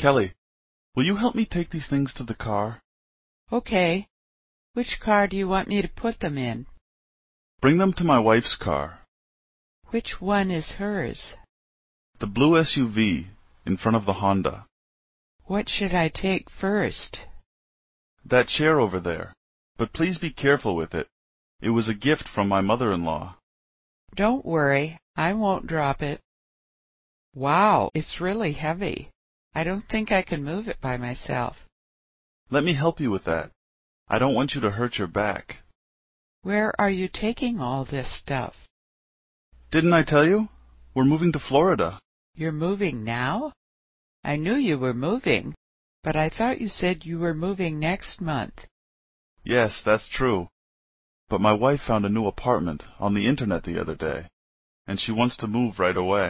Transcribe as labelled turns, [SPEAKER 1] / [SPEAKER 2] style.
[SPEAKER 1] Kelly, will you help me take these things to the car?
[SPEAKER 2] Okay. Which car do you want me to put them in?
[SPEAKER 1] Bring them to my wife's car.
[SPEAKER 2] Which one is hers?
[SPEAKER 1] The blue SUV in front of the Honda.
[SPEAKER 2] What should I take first?
[SPEAKER 1] That chair over there. But please be careful with it. It was a gift from my mother-in-law.
[SPEAKER 2] Don't worry, I won't drop it. Wow, it's really heavy. I don't think I can move it by myself.
[SPEAKER 1] Let me help you with that. I don't want you to hurt your back.
[SPEAKER 2] Where are you taking all this stuff?
[SPEAKER 1] Didn't I tell you? We're moving to Florida.
[SPEAKER 2] You're moving now? I knew you were moving, but I thought you said you were moving next month.
[SPEAKER 1] Yes, that's true. But my wife found a new apartment on the internet the other day, and she wants to move right away.